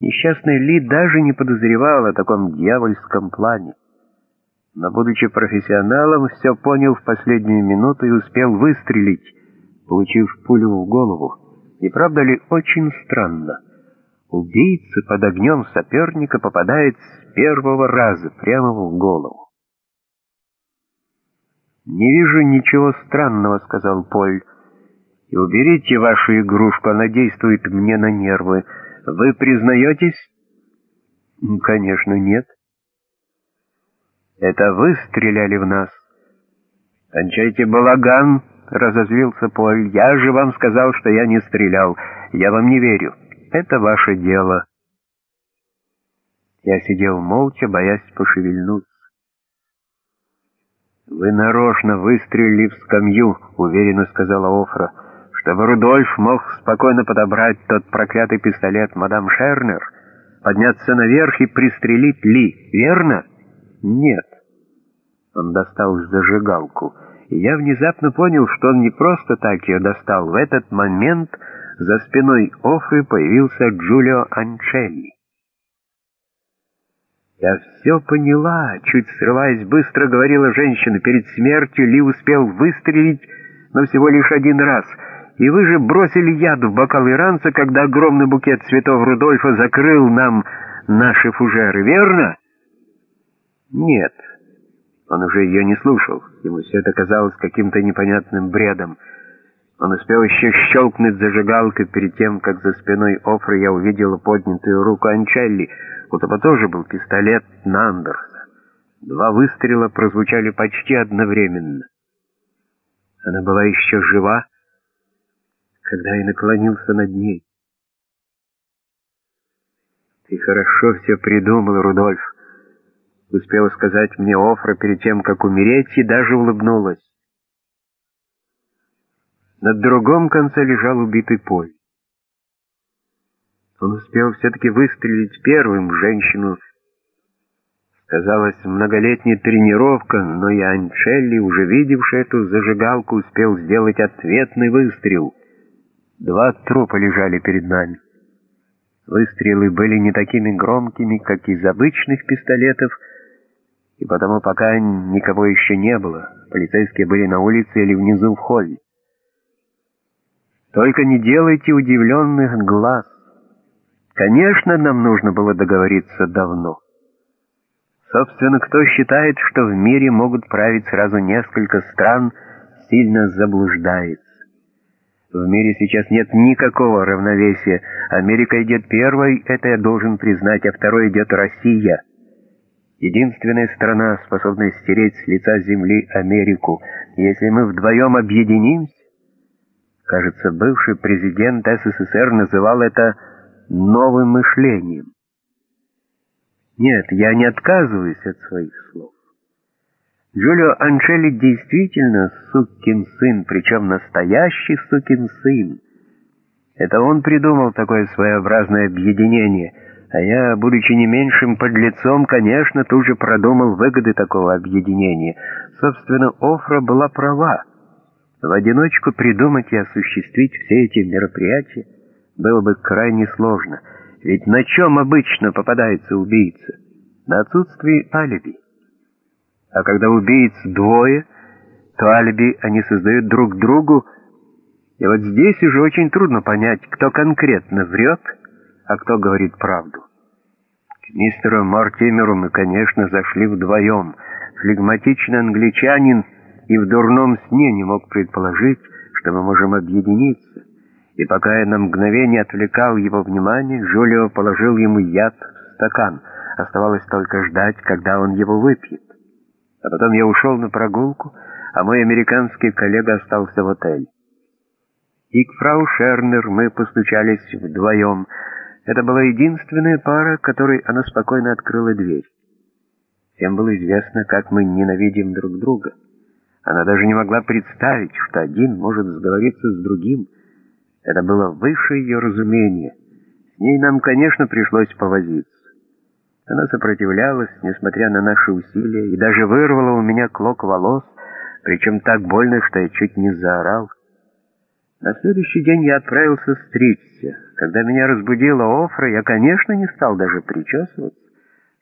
Несчастный Ли даже не подозревал о таком дьявольском плане. Но, будучи профессионалом, все понял в последнюю минуту и успел выстрелить, получив пулю в голову. Не правда ли очень странно? Убийца под огнем соперника попадает с первого раза прямо в голову. «Не вижу ничего странного», — сказал Поль. «И уберите вашу игрушку, она действует мне на нервы». Вы признаетесь? Конечно, нет. Это вы стреляли в нас. Кончайте балаган, разозлился Поль. Я же вам сказал, что я не стрелял. Я вам не верю. Это ваше дело. Я сидел молча, боясь пошевельнуться. «Вы нарочно выстрелили в скамью», — уверенно сказала Офра чтобы Рудольф мог спокойно подобрать тот проклятый пистолет мадам Шернер, подняться наверх и пристрелить Ли, верно? Нет. Он достал зажигалку, и я внезапно понял, что он не просто так ее достал. В этот момент за спиной Офры появился Джулио Анчелли. «Я все поняла», — чуть срываясь, быстро говорила женщина. «Перед смертью Ли успел выстрелить, но всего лишь один раз — и вы же бросили яд в бокал иранца, когда огромный букет цветов Рудольфа закрыл нам наши фужеры, верно? Нет. Он уже ее не слушал. Ему все это казалось каким-то непонятным бредом. Он успел еще щелкнуть зажигалкой перед тем, как за спиной Офры я увидела поднятую руку Анчелли. У того тоже был пистолет Нандерса. Два выстрела прозвучали почти одновременно. Она была еще жива, когда я наклонился над ней. «Ты хорошо все придумал, Рудольф», — успела сказать мне Офра перед тем, как умереть, и даже улыбнулась. На другом конце лежал убитый Поль. Он успел все-таки выстрелить первым женщину. Казалось, многолетняя тренировка, но и Анчелли, уже видевший эту зажигалку, успел сделать ответный выстрел — Два трупа лежали перед нами. Выстрелы были не такими громкими, как из обычных пистолетов, и потому пока никого еще не было. Полицейские были на улице или внизу в холле. Только не делайте удивленных глаз. Конечно, нам нужно было договориться давно. Собственно, кто считает, что в мире могут править сразу несколько стран, сильно заблуждается. В мире сейчас нет никакого равновесия. Америка идет первой, это я должен признать, а второй идет Россия. Единственная страна, способная стереть с лица земли Америку. Если мы вдвоем объединимся, кажется, бывший президент СССР называл это новым мышлением. Нет, я не отказываюсь от своих слов. Джулио Анчелли действительно сукин сын, причем настоящий сукин сын. Это он придумал такое своеобразное объединение, а я, будучи не меньшим подлецом, конечно, тут же продумал выгоды такого объединения. Собственно, Офра была права. В одиночку придумать и осуществить все эти мероприятия было бы крайне сложно, ведь на чем обычно попадается убийца? На отсутствии алиби. А когда убийц двое, то алиби они создают друг другу, и вот здесь уже очень трудно понять, кто конкретно врет, а кто говорит правду. К мистеру Мартимеру мы, конечно, зашли вдвоем. Флегматичный англичанин и в дурном сне не мог предположить, что мы можем объединиться. И пока я на мгновение отвлекал его внимание, Жулио положил ему яд в стакан. Оставалось только ждать, когда он его выпьет. А потом я ушел на прогулку, а мой американский коллега остался в отеле. И к фрау Шернер мы постучались вдвоем. Это была единственная пара, которой она спокойно открыла дверь. Всем было известно, как мы ненавидим друг друга. Она даже не могла представить, что один может сговориться с другим. Это было выше ее разумения. С ней нам, конечно, пришлось повозиться. Она сопротивлялась, несмотря на наши усилия, и даже вырвала у меня клок волос, причем так больно, что я чуть не заорал. На следующий день я отправился стричься. Когда меня разбудила Офра, я, конечно, не стал даже причесываться.